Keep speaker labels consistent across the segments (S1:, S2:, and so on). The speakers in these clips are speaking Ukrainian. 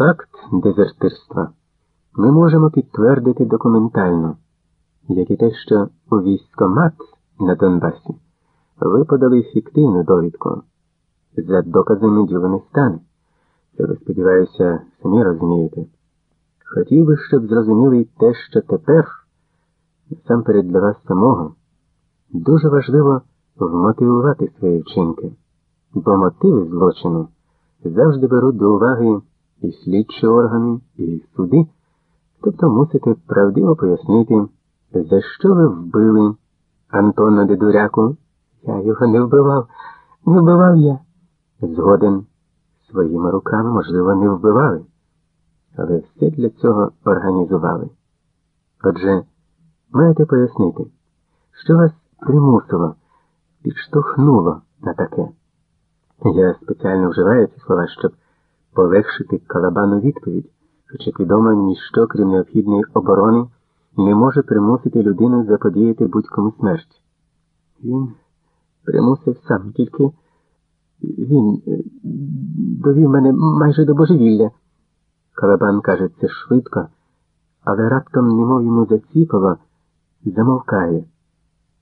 S1: Факт дезертирства ми можемо підтвердити документально, як і те, що у військомат на Донбасі ви подали фіктивну довідку. За доказами діло не стане. Це ви, сподіваюся, самі розумієте. Хотів би, щоб зрозуміли й те, що тепер, насамперед для вас самого, дуже важливо вмотивувати свої вчинки, бо мотиви злочину завжди беруть до уваги і слідчі органи, і суди, тобто мусите правдиво пояснити, за що ви вбили Антона Дедуряку. Я його не вбивав, не вбивав я. Згоден своїми руками, можливо, не вбивали, але все для цього організували. Отже, маєте пояснити, що вас примусило, підштовхнуло на таке. Я спеціально вживаю ці слова, щоб полегшити калабану відповідь, хоча відомо ніщо, крім необхідної оборони, не може примусити людину заподіяти будь-кому смерть. Він примусив сам, тільки він е, довів мене майже до божевілля. Калабан каже, це швидко, але раптом, немов йому заціпало, замовкає,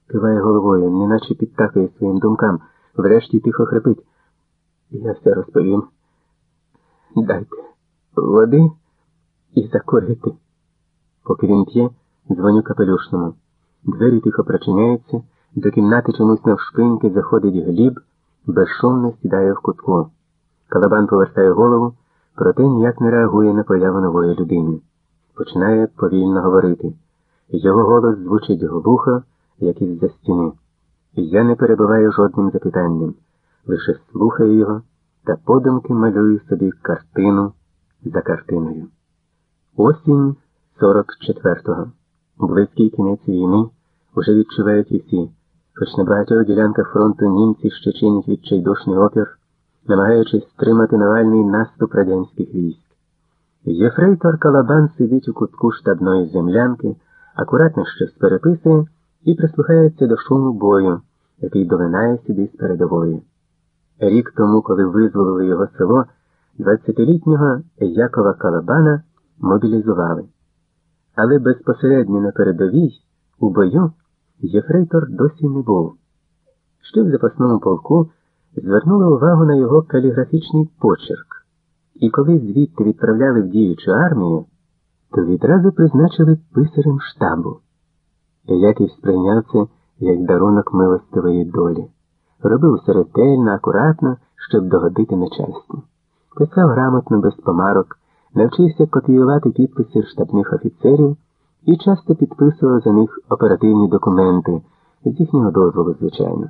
S1: киває головою, неначе підтакує своїм думкам, врешті тихо хрипить. Я все розповім. Дайте води і закурити. Поки він п'є, дзвоню капелюшному. Двері тихо прочиняються, до кімнати чомусь навшпиньки заходить гліб, безшумно сідає в кутку. Калабан повертає голову, проте ніяк не реагує на появу нової людини. Починає повільно говорити. Його голос звучить глухо, як із за стіни. Я не перебуваю жодним запитанням, лише слухаю його та подумки малюю собі картину за картиною. Осінь 44-го. Близький кінець війни уже відчувають усі, хоч на багатьох ділянках фронту німці ще чинять відчайдушний опір, намагаючись стримати Навальний наступ радянських військ. Єфрейтор Калабан сидить у кутку штабної землянки, акуратно щось переписує і прислухається до шуму бою, який долинає сюди з передової. Рік тому, коли визволили його село, 20-літнього Якова Калабана мобілізували. Але безпосередньо на передовій, у бою, Єфрейтор досі не був. Ще в запасному полку звернули увагу на його каліграфічний почерк, і коли звідти відправляли в діючу армію, то відразу призначили писарем штабу. Яків сприйняв це як дарунок милостивої долі. Робив все ретельно, акуратно, щоб догодити начальству. Писав грамотно, без помарок, навчився копіювати підписи штабних офіцерів і часто підписував за них оперативні документи, з їхнього дозволу, звичайно.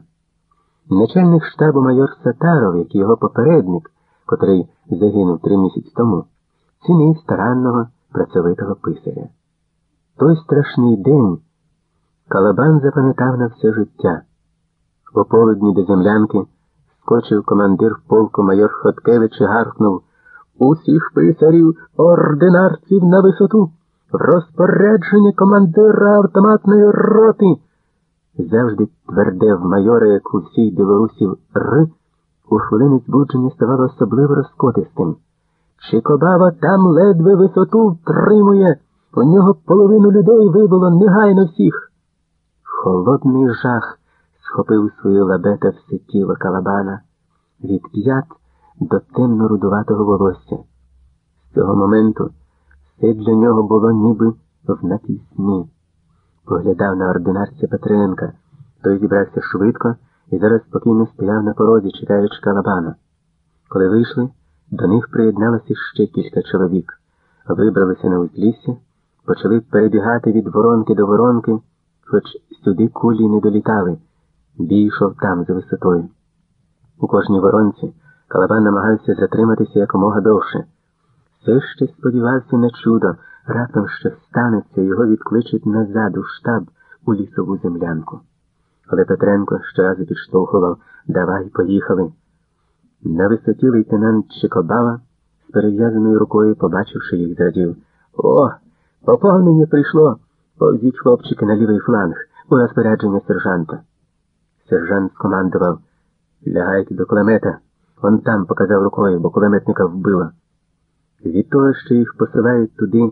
S1: Начальник штабу майор Сатаров, як його попередник, котрий загинув три місяці тому, цінив старанного працьовитого писаря. Той страшний день Калабан запам'ятав на все життя. По полудні до землянки скочив командир полку майор Хоткевич і гаркнув Усіх писарів ординарців на висоту. Розпорядження командира автоматної роти. Завжди твердев майора, як у всіх білорусів Р, у хвилини збудження ставало особливо розкотистим. Чикобава там ледве висоту втримує, у нього половину людей вибило негайно всіх. Холодний жах схопив свою лабета все тіло калабана від п'ят до темно-рудуватого волосся. З цього моменту все для нього було ніби в напісні. Поглядав на ординарця Петренка. Той зібрався швидко і зараз спокійно стояв на порозі, чекаючи калабана. Коли вийшли, до них приєдналося ще кілька чоловік. Вибралися на узлісся, почали перебігати від воронки до воронки, хоч сюди кулі не долітали. Бій йшов там, за висотою. У кожній воронці Калабан намагався затриматися якомога довше. Все ще сподівався на чудо, раптом що станеться, його відкличуть назад у штаб у лісову землянку. Але Петренко щоразу підштовхував Давай, поїхали. На висоті лейтенант Чикобава з перев'язаною рукою, побачивши їх, зрадів. О, поповнення прийшло. Повзіть хлопчики на лівий фланг у розпорядження сержанта. Сержант командував. Лягайте до кулемета. Он там показав рукою, бо кулеметника вбило. Від того, що їх посилають туди